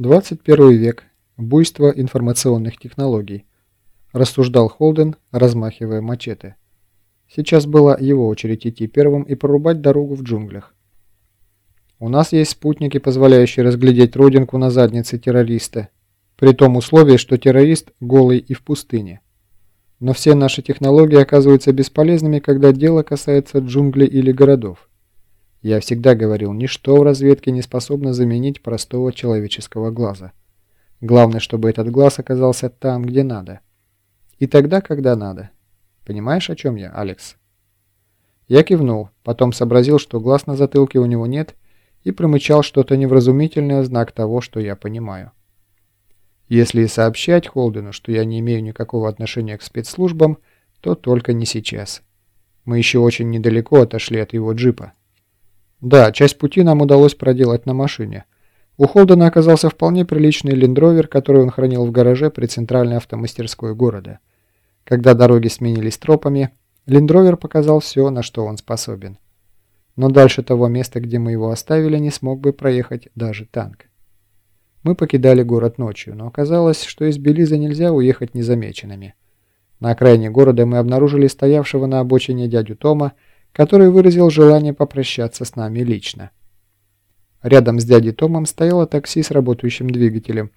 21 век. Буйство информационных технологий. Рассуждал Холден, размахивая мачете. Сейчас была его очередь идти первым и прорубать дорогу в джунглях. У нас есть спутники, позволяющие разглядеть родинку на заднице террориста, при том условии, что террорист голый и в пустыне. Но все наши технологии оказываются бесполезными, когда дело касается джунглей или городов. Я всегда говорил, ничто в разведке не способно заменить простого человеческого глаза. Главное, чтобы этот глаз оказался там, где надо. И тогда, когда надо. Понимаешь, о чем я, Алекс? Я кивнул, потом сообразил, что глаз на затылке у него нет, и промычал что-то невразумительное знак того, что я понимаю. Если и сообщать Холдену, что я не имею никакого отношения к спецслужбам, то только не сейчас. Мы еще очень недалеко отошли от его джипа. Да, часть пути нам удалось проделать на машине. У Холдена оказался вполне приличный лендровер, который он хранил в гараже при центральной автомастерской города. Когда дороги сменились тропами, лендровер показал все, на что он способен. Но дальше того места, где мы его оставили, не смог бы проехать даже танк. Мы покидали город ночью, но оказалось, что из Белиза нельзя уехать незамеченными. На окраине города мы обнаружили стоявшего на обочине дядю Тома, который выразил желание попрощаться с нами лично. Рядом с дядей Томом стояло такси с работающим двигателем.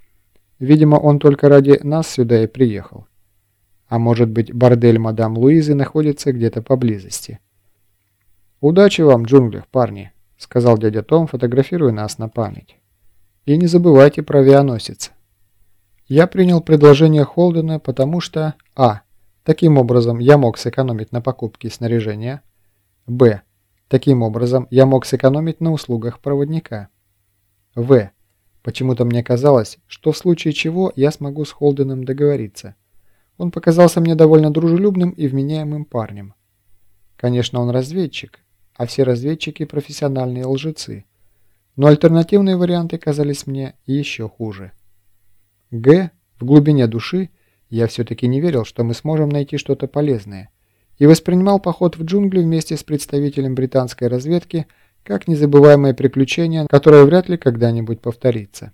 Видимо, он только ради нас сюда и приехал. А может быть, бордель мадам Луизы находится где-то поблизости. «Удачи вам в джунглях, парни», — сказал дядя Том, фотографируя нас на память. И не забывайте про авианосец. Я принял предложение Холдена, потому что А. Таким образом я мог сэкономить на покупке снаряжения. Б. Таким образом я мог сэкономить на услугах проводника. В. Почему-то мне казалось, что в случае чего я смогу с Холденом договориться. Он показался мне довольно дружелюбным и вменяемым парнем. Конечно, он разведчик, а все разведчики – профессиональные лжецы. Но альтернативные варианты казались мне еще хуже. Г. В глубине души я все-таки не верил, что мы сможем найти что-то полезное, и воспринимал поход в джунгли вместе с представителем британской разведки как незабываемое приключение, которое вряд ли когда-нибудь повторится.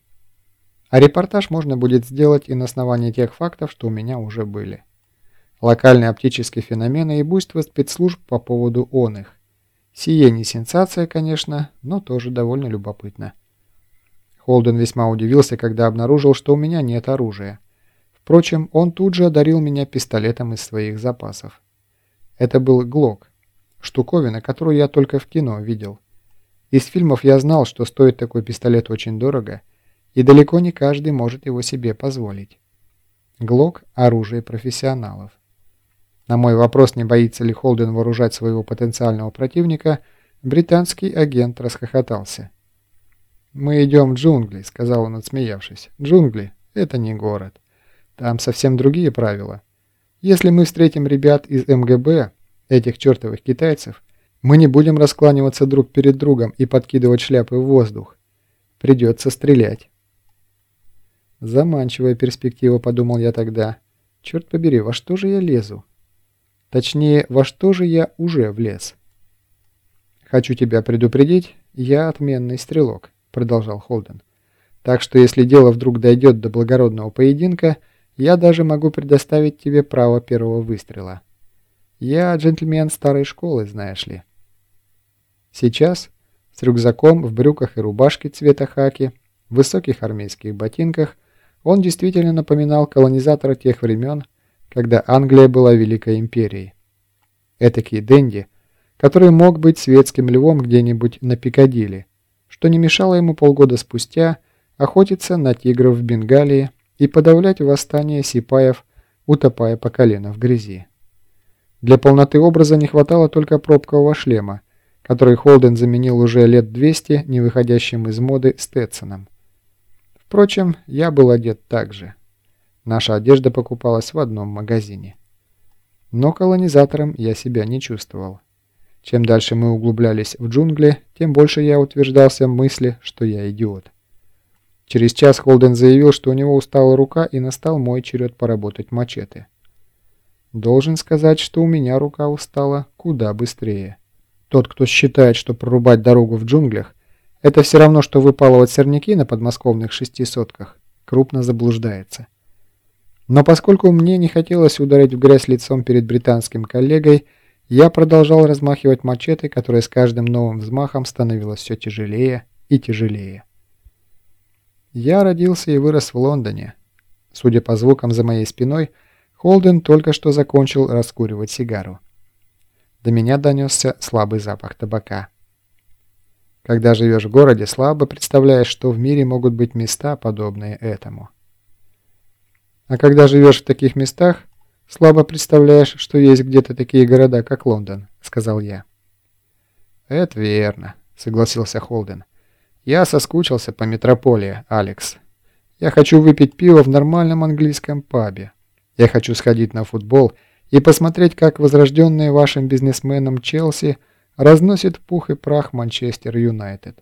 А репортаж можно будет сделать и на основании тех фактов, что у меня уже были. Локальные оптические феномены и буйство спецслужб по поводу он их. Сие не сенсация, конечно, но тоже довольно любопытно. Холден весьма удивился, когда обнаружил, что у меня нет оружия. Впрочем, он тут же одарил меня пистолетом из своих запасов. Это был ГЛОК, штуковина, которую я только в кино видел. Из фильмов я знал, что стоит такой пистолет очень дорого, и далеко не каждый может его себе позволить. ГЛОК – оружие профессионалов. На мой вопрос, не боится ли Холден вооружать своего потенциального противника, британский агент расхохотался. «Мы идем в джунгли», — сказал он, отсмеявшись. «Джунгли — это не город. Там совсем другие правила. Если мы встретим ребят из МГБ, этих чертовых китайцев, мы не будем раскланиваться друг перед другом и подкидывать шляпы в воздух. Придется стрелять». Заманчивая перспектива, подумал я тогда. Черт побери, во что же я лезу? Точнее, во что же я уже влез? «Хочу тебя предупредить, я отменный стрелок», — продолжал Холден. «Так что если дело вдруг дойдет до благородного поединка, я даже могу предоставить тебе право первого выстрела. Я джентльмен старой школы, знаешь ли». Сейчас, с рюкзаком, в брюках и рубашке цвета хаки, в высоких армейских ботинках, он действительно напоминал колонизатора тех времен, когда Англия была Великой Империей. Этакий Дэнди, который мог быть светским львом где-нибудь на Пикадилли, что не мешало ему полгода спустя охотиться на тигров в Бенгалии и подавлять восстание сипаев, утопая по колено в грязи. Для полноты образа не хватало только пробкового шлема, который Холден заменил уже лет 200 не выходящим из моды Стетсоном. Впрочем, я был одет так же. Наша одежда покупалась в одном магазине. Но колонизатором я себя не чувствовал. Чем дальше мы углублялись в джунгли, тем больше я утверждался в мысли, что я идиот. Через час Холден заявил, что у него устала рука и настал мой черед поработать мачете. Должен сказать, что у меня рука устала куда быстрее. Тот, кто считает, что прорубать дорогу в джунглях Это все равно, что выпалывать сорняки на подмосковных шести сотках. Крупно заблуждается. Но поскольку мне не хотелось ударить в грязь лицом перед британским коллегой, я продолжал размахивать мачете, которая с каждым новым взмахом становилась все тяжелее и тяжелее. Я родился и вырос в Лондоне. Судя по звукам за моей спиной, Холден только что закончил раскуривать сигару. До меня донесся слабый запах табака. Когда живешь в городе, слабо представляешь, что в мире могут быть места, подобные этому. А когда живешь в таких местах, слабо представляешь, что есть где-то такие города, как Лондон, сказал я. Это верно, согласился Холден. Я соскучился по метрополии, Алекс. Я хочу выпить пиво в нормальном английском пабе. Я хочу сходить на футбол и посмотреть, как возрожденные вашим бизнесменом Челси – разносит пух и прах Манчестер Юнайтед.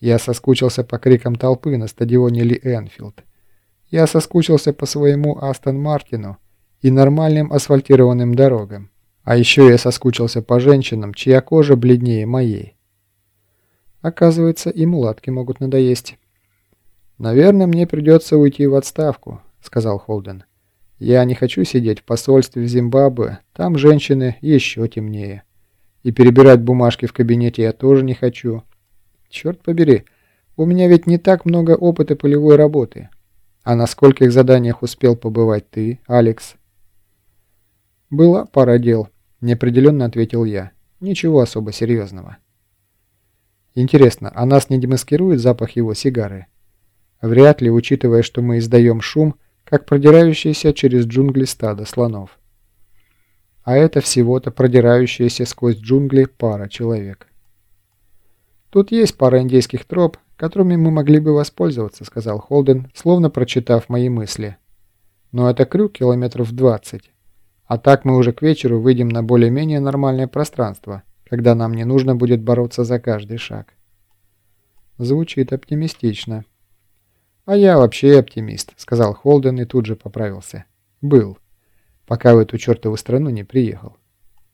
Я соскучился по крикам толпы на стадионе Ли Энфилд. Я соскучился по своему Астон Мартину и нормальным асфальтированным дорогам. А еще я соскучился по женщинам, чья кожа бледнее моей. Оказывается, и мулатки могут надоесть. «Наверное, мне придется уйти в отставку», — сказал Холден. «Я не хочу сидеть в посольстве в Зимбабве, там женщины еще темнее». И перебирать бумажки в кабинете я тоже не хочу. Черт побери, у меня ведь не так много опыта полевой работы. А на скольких заданиях успел побывать ты, Алекс? Была пара дел, неопределенно ответил я. Ничего особо серьезного. Интересно, а нас не демаскирует запах его сигары? Вряд ли, учитывая, что мы издаем шум, как продирающийся через джунгли стада слонов а это всего-то продирающаяся сквозь джунгли пара человек. «Тут есть пара индейских троп, которыми мы могли бы воспользоваться», — сказал Холден, словно прочитав мои мысли. «Но это крюк километров 20. А так мы уже к вечеру выйдем на более-менее нормальное пространство, когда нам не нужно будет бороться за каждый шаг». Звучит оптимистично. «А я вообще оптимист», — сказал Холден и тут же поправился. «Был» пока в эту чертову страну не приехал.